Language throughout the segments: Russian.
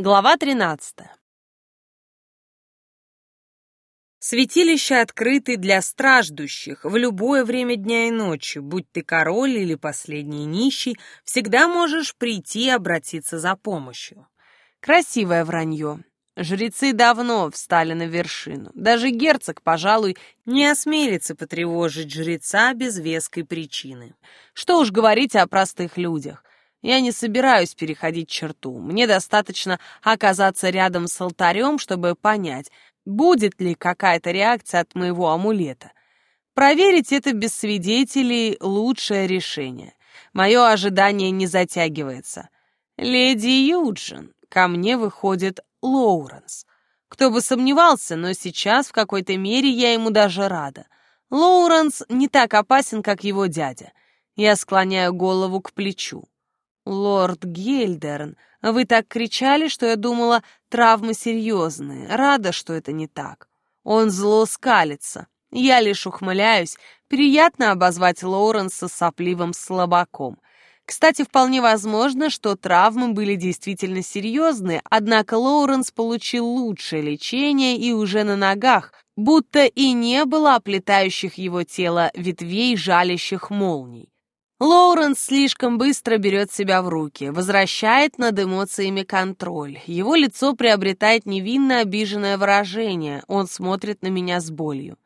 Глава 13. Святилища открыты для страждущих в любое время дня и ночи, будь ты король или последний нищий, всегда можешь прийти и обратиться за помощью. Красивое вранье. Жрецы давно встали на вершину. Даже герцог, пожалуй, не осмелится потревожить жреца без веской причины. Что уж говорить о простых людях. Я не собираюсь переходить черту. Мне достаточно оказаться рядом с алтарем, чтобы понять, будет ли какая-то реакция от моего амулета. Проверить это без свидетелей — лучшее решение. Мое ожидание не затягивается. «Леди Юджин», ко мне выходит Лоуренс. Кто бы сомневался, но сейчас в какой-то мере я ему даже рада. Лоуренс не так опасен, как его дядя. Я склоняю голову к плечу. «Лорд Гельдерн, вы так кричали, что я думала, травмы серьезные. Рада, что это не так». Он зло скалится. Я лишь ухмыляюсь. Приятно обозвать Лоуренса сопливым слабаком. Кстати, вполне возможно, что травмы были действительно серьезные, однако Лоуренс получил лучшее лечение и уже на ногах, будто и не было оплетающих его тело ветвей жалящих молний. Лоуренс слишком быстро берет себя в руки, возвращает над эмоциями контроль. Его лицо приобретает невинно обиженное выражение. Он смотрит на меня с болью.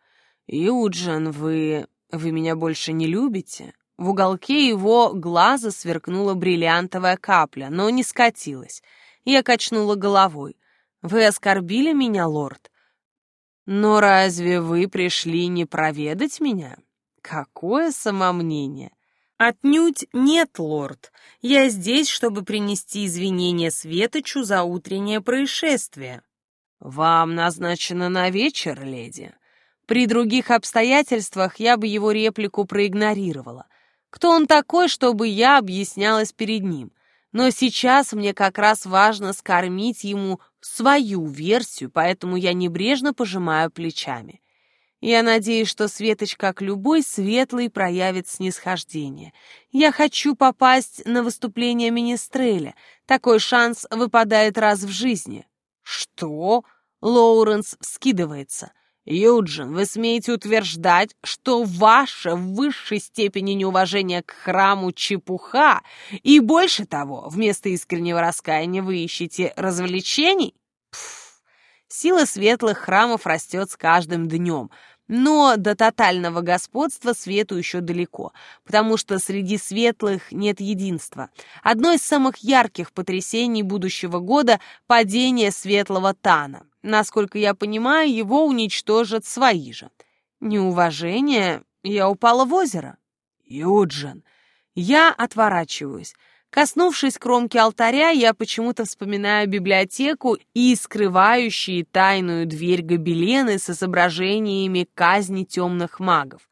«Юджин, вы... вы меня больше не любите?» В уголке его глаза сверкнула бриллиантовая капля, но не скатилась. Я качнула головой. «Вы оскорбили меня, лорд?» «Но разве вы пришли не проведать меня?» «Какое самомнение!» «Отнюдь нет, лорд. Я здесь, чтобы принести извинения Светочу за утреннее происшествие». «Вам назначено на вечер, леди. При других обстоятельствах я бы его реплику проигнорировала. Кто он такой, чтобы я объяснялась перед ним? Но сейчас мне как раз важно скормить ему свою версию, поэтому я небрежно пожимаю плечами. Я надеюсь, что Светоч, как любой светлый, проявит снисхождение. Я хочу попасть на выступление Министреля. Такой шанс выпадает раз в жизни. Что? Лоуренс вскидывается. Юджин, вы смеете утверждать, что ваше в высшей степени неуважение к храму чепуха, и больше того, вместо искреннего раскаяния вы ищете развлечений? Пф, сила светлых храмов растет с каждым днем — но до тотального господства свету еще далеко, потому что среди светлых нет единства. Одно из самых ярких потрясений будущего года — падение светлого Тана. Насколько я понимаю, его уничтожат свои же. Неуважение? Я упала в озеро. Юджин. Я отворачиваюсь. Коснувшись кромки алтаря, я почему-то вспоминаю библиотеку и скрывающие тайную дверь гобелены с изображениями казни темных магов.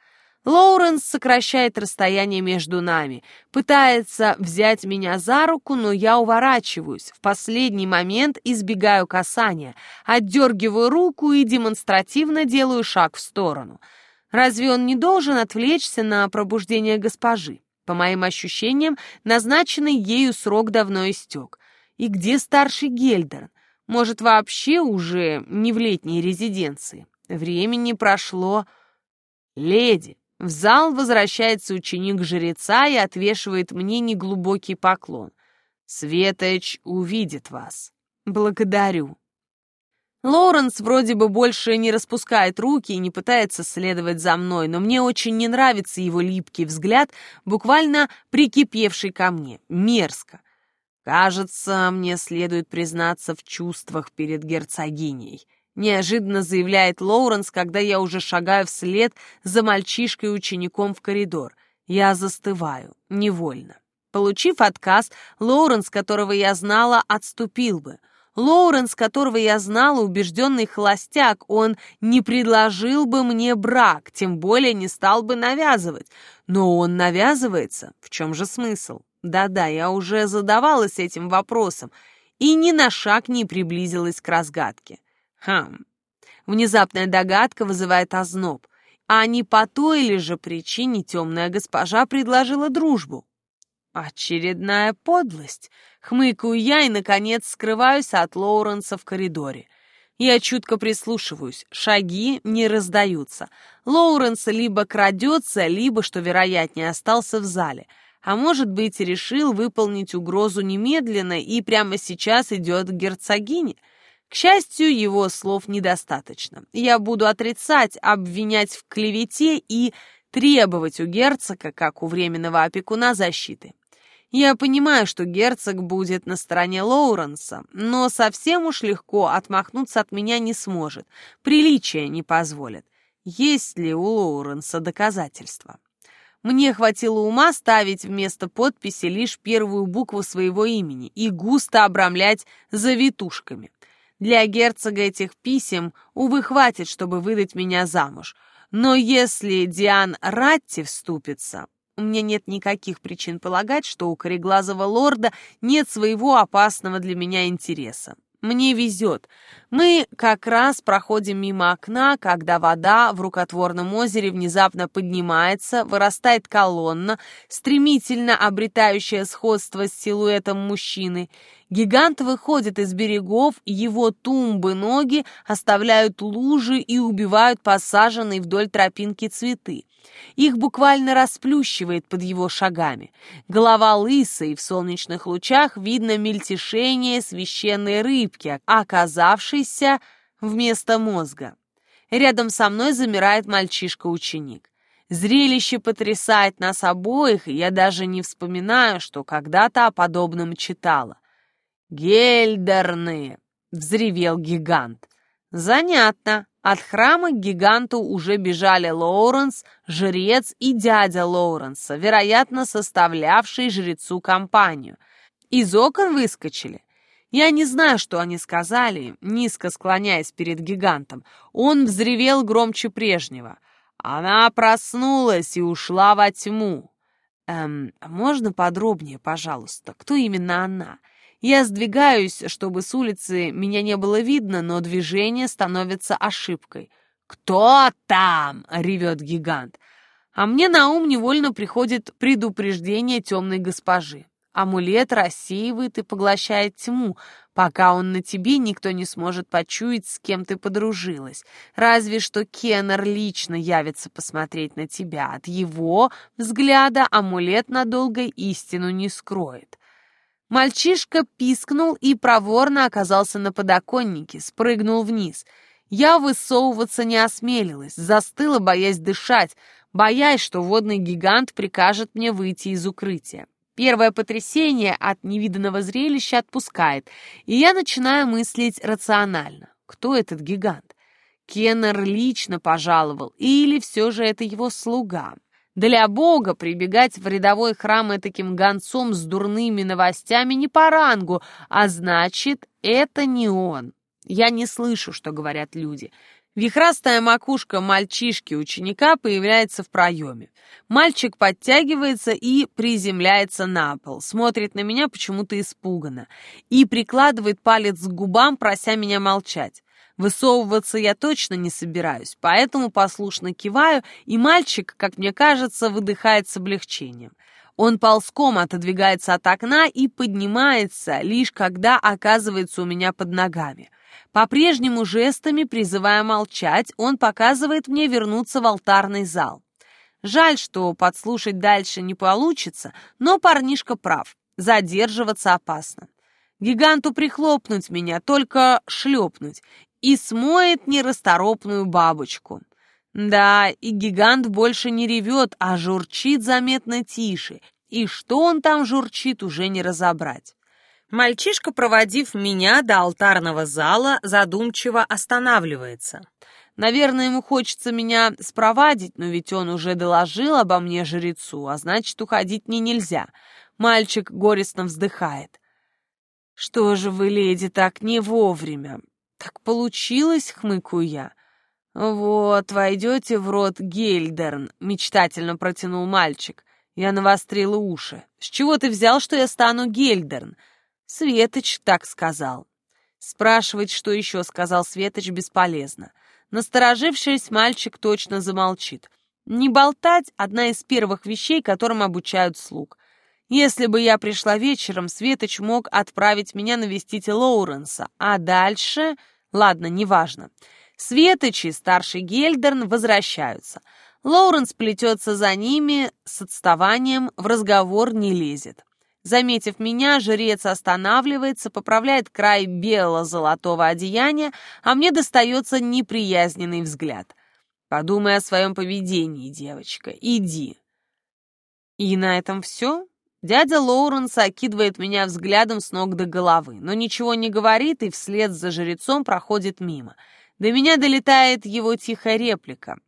Лоуренс сокращает расстояние между нами, пытается взять меня за руку, но я уворачиваюсь. В последний момент избегаю касания, отдергиваю руку и демонстративно делаю шаг в сторону. Разве он не должен отвлечься на пробуждение госпожи? По моим ощущениям, назначенный ею срок давно истек. И где старший Гельдерн? Может, вообще уже не в летней резиденции? Времени прошло... Леди, в зал возвращается ученик жреца и отвешивает мне неглубокий поклон. Светоч увидит вас. Благодарю. Лоуренс вроде бы больше не распускает руки и не пытается следовать за мной, но мне очень не нравится его липкий взгляд, буквально прикипевший ко мне. Мерзко. Кажется, мне следует признаться в чувствах перед герцогиней. Неожиданно заявляет Лоуренс, когда я уже шагаю вслед за мальчишкой-учеником в коридор. Я застываю, невольно. Получив отказ, Лоуренс, которого я знала, отступил бы — Лоуренс, которого я знала, убежденный холостяк, он не предложил бы мне брак, тем более не стал бы навязывать. Но он навязывается. В чем же смысл? Да-да, я уже задавалась этим вопросом и ни на шаг не приблизилась к разгадке. Хм. Внезапная догадка вызывает озноб. А не по той ли же причине темная госпожа предложила дружбу? Очередная подлость. Хмыкаю я и, наконец, скрываюсь от Лоуренса в коридоре. Я чутко прислушиваюсь, шаги не раздаются. Лоуренс либо крадется, либо, что вероятнее, остался в зале. А может быть, решил выполнить угрозу немедленно и прямо сейчас идет к герцогине. К счастью, его слов недостаточно. Я буду отрицать, обвинять в клевете и требовать у герцога, как у временного опекуна, защиты. Я понимаю, что герцог будет на стороне Лоуренса, но совсем уж легко отмахнуться от меня не сможет. Приличие не позволит. Есть ли у Лоуренса доказательства? Мне хватило ума ставить вместо подписи лишь первую букву своего имени и густо обрамлять завитушками. Для герцога этих писем, увы, хватит, чтобы выдать меня замуж. Но если Диан Ратти вступится, меня нет никаких причин полагать, что у кореглазого лорда нет своего опасного для меня интереса. Мне везет. Мы как раз проходим мимо окна, когда вода в рукотворном озере внезапно поднимается, вырастает колонна, стремительно обретающая сходство с силуэтом мужчины. Гигант выходит из берегов, его тумбы ноги оставляют лужи и убивают посаженные вдоль тропинки цветы. Их буквально расплющивает под его шагами. Голова лысая, и в солнечных лучах видно мельтешение священной рыбки, оказавшейся вместо мозга. Рядом со мной замирает мальчишка-ученик. Зрелище потрясает нас обоих, и я даже не вспоминаю, что когда-то о подобном читала. «Гельдерны!» — взревел гигант. «Занятно. От храма к гиганту уже бежали Лоуренс, жрец и дядя Лоуренса, вероятно, составлявший жрецу компанию. Из окон выскочили. Я не знаю, что они сказали, низко склоняясь перед гигантом. Он взревел громче прежнего. Она проснулась и ушла во тьму. Эм, можно подробнее, пожалуйста, кто именно она? Я сдвигаюсь, чтобы с улицы меня не было видно, но движение становится ошибкой. «Кто там?» — ревет гигант. А мне на ум невольно приходит предупреждение темной госпожи. Амулет рассеивает и поглощает тьму. Пока он на тебе, никто не сможет почуять, с кем ты подружилась. Разве что Кеннер лично явится посмотреть на тебя. От его взгляда амулет надолго истину не скроет. Мальчишка пискнул и проворно оказался на подоконнике, спрыгнул вниз. Я высовываться не осмелилась, застыла, боясь дышать, боясь, что водный гигант прикажет мне выйти из укрытия. Первое потрясение от невиданного зрелища отпускает, и я начинаю мыслить рационально. Кто этот гигант? Кеннер лично пожаловал, или все же это его слуга? Для Бога прибегать в рядовой храм таким гонцом с дурными новостями не по рангу, а значит, это не он. Я не слышу, что говорят люди. Вихрастая макушка мальчишки-ученика появляется в проеме. Мальчик подтягивается и приземляется на пол, смотрит на меня почему-то испуганно и прикладывает палец к губам, прося меня молчать. Высовываться я точно не собираюсь, поэтому послушно киваю, и мальчик, как мне кажется, выдыхает с облегчением. Он ползком отодвигается от окна и поднимается, лишь когда оказывается у меня под ногами. По-прежнему жестами, призывая молчать, он показывает мне вернуться в алтарный зал. Жаль, что подслушать дальше не получится, но парнишка прав, задерживаться опасно. Гиганту прихлопнуть меня, только шлепнуть, и смоет нерасторопную бабочку. Да, и гигант больше не ревет, а журчит заметно тише, и что он там журчит, уже не разобрать. Мальчишка, проводив меня до алтарного зала, задумчиво останавливается. Наверное, ему хочется меня спровадить, но ведь он уже доложил обо мне жрецу, а значит, уходить мне нельзя. Мальчик горестно вздыхает. «Что же вы, леди, так не вовремя? «Так получилось», — хмыкаю я. «Вот, войдете в рот Гельдерн», — мечтательно протянул мальчик. Я навострила уши. «С чего ты взял, что я стану Гельдерн?» Светоч так сказал. Спрашивать, что еще сказал Светоч, бесполезно. Насторожившись, мальчик точно замолчит. Не болтать — одна из первых вещей, которым обучают слуг. Если бы я пришла вечером, Светоч мог отправить меня навестить Лоуренса, а дальше... Ладно, неважно. Светоч и старший Гельдерн возвращаются. Лоуренс плетется за ними, с отставанием в разговор не лезет. Заметив меня, жрец останавливается, поправляет край бело-золотого одеяния, а мне достается неприязненный взгляд. Подумай о своем поведении, девочка, иди. И на этом все? Дядя Лоуренс окидывает меня взглядом с ног до головы, но ничего не говорит и вслед за жрецом проходит мимо. До меня долетает его тихая реплика.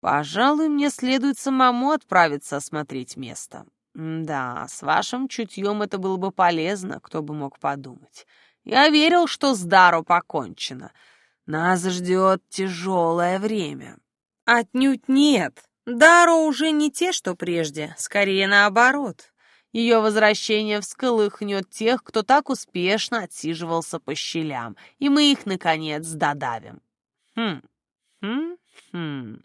«Пожалуй, мне следует самому отправиться осмотреть место». «Да, с вашим чутьем это было бы полезно, кто бы мог подумать. Я верил, что с Даро покончено. Нас ждет тяжелое время». «Отнюдь нет», Даро уже не те, что прежде, скорее наоборот. Ее возвращение всколыхнет тех, кто так успешно отсиживался по щелям, и мы их, наконец, додавим. Хм, хм, хм.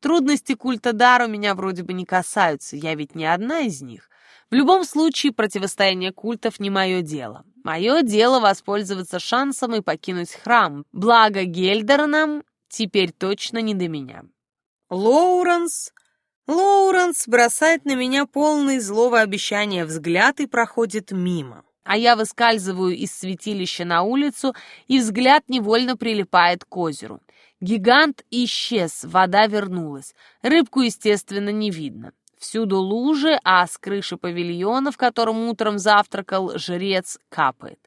Трудности культа Даро меня вроде бы не касаются, я ведь не одна из них. В любом случае, противостояние культов не мое дело. Мое дело воспользоваться шансом и покинуть храм, благо Гельдернам теперь точно не до меня. Лоуренс... Лоуренс бросает на меня полный злого обещания взгляд и проходит мимо. А я выскальзываю из святилища на улицу, и взгляд невольно прилипает к озеру. Гигант исчез, вода вернулась. Рыбку, естественно, не видно. Всюду лужи, а с крыши павильона, в котором утром завтракал, жрец капает.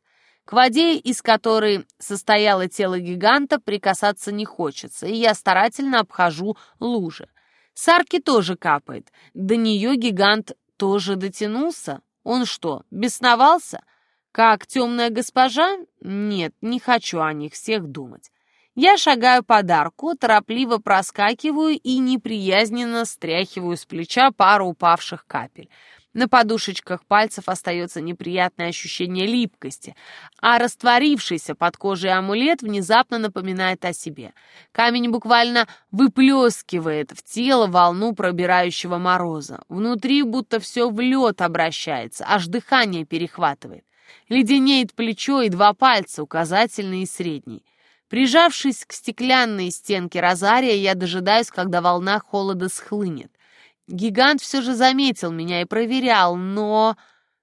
К воде, из которой состояло тело гиганта, прикасаться не хочется, и я старательно обхожу лужи. С арки тоже капает. До нее гигант тоже дотянулся. Он что, бесновался? Как темная госпожа? Нет, не хочу о них всех думать. Я шагаю под арку, торопливо проскакиваю и неприязненно стряхиваю с плеча пару упавших капель. На подушечках пальцев остается неприятное ощущение липкости, а растворившийся под кожей амулет внезапно напоминает о себе. Камень буквально выплескивает в тело волну пробирающего мороза. Внутри будто все в лед обращается, аж дыхание перехватывает. Леденеет плечо и два пальца, указательный и средний. Прижавшись к стеклянной стенке розария, я дожидаюсь, когда волна холода схлынет. Гигант все же заметил меня и проверял, но...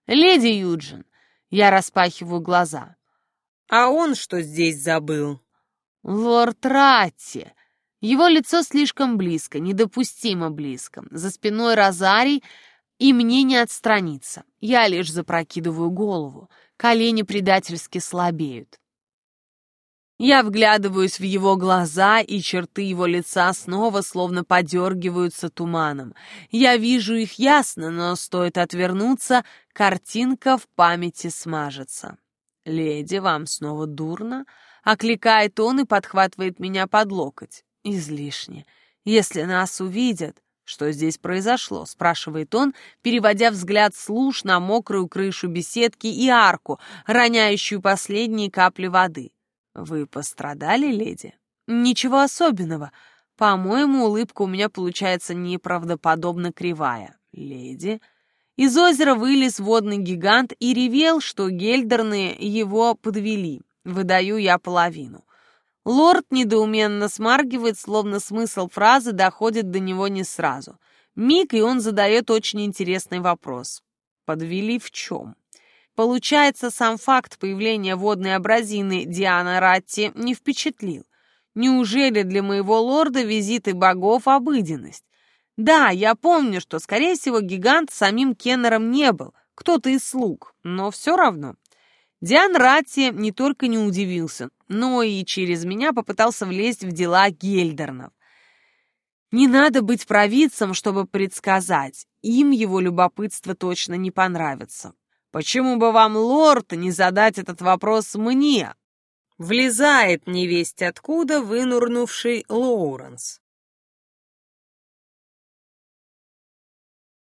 «Леди Юджин!» Я распахиваю глаза. «А он что здесь забыл?» «Лорд Ратти!» Его лицо слишком близко, недопустимо близко. За спиной Розарий, и мне не отстраниться. Я лишь запрокидываю голову. Колени предательски слабеют. Я вглядываюсь в его глаза, и черты его лица снова словно подергиваются туманом. Я вижу их ясно, но стоит отвернуться, картинка в памяти смажется. «Леди, вам снова дурно?» — окликает он и подхватывает меня под локоть. «Излишне. Если нас увидят...» «Что здесь произошло?» — спрашивает он, переводя взгляд с луж на мокрую крышу беседки и арку, роняющую последние капли воды. «Вы пострадали, леди?» «Ничего особенного. По-моему, улыбка у меня получается неправдоподобно кривая. Леди...» Из озера вылез водный гигант и ревел, что гельдерны его подвели. Выдаю я половину. Лорд недоуменно смаргивает, словно смысл фразы доходит до него не сразу. Миг, и он задает очень интересный вопрос. «Подвели в чем?» Получается, сам факт появления водной абразины Диана Ратти не впечатлил. Неужели для моего лорда визиты богов — обыденность? Да, я помню, что, скорее всего, гигант самим Кеннером не был, кто-то из слуг, но все равно. Диан Ратти не только не удивился, но и через меня попытался влезть в дела Гельдернов. Не надо быть провидцем, чтобы предсказать, им его любопытство точно не понравится. Почему бы вам, лорд, не задать этот вопрос мне?» Влезает невесть откуда вынурнувший Лоуренс.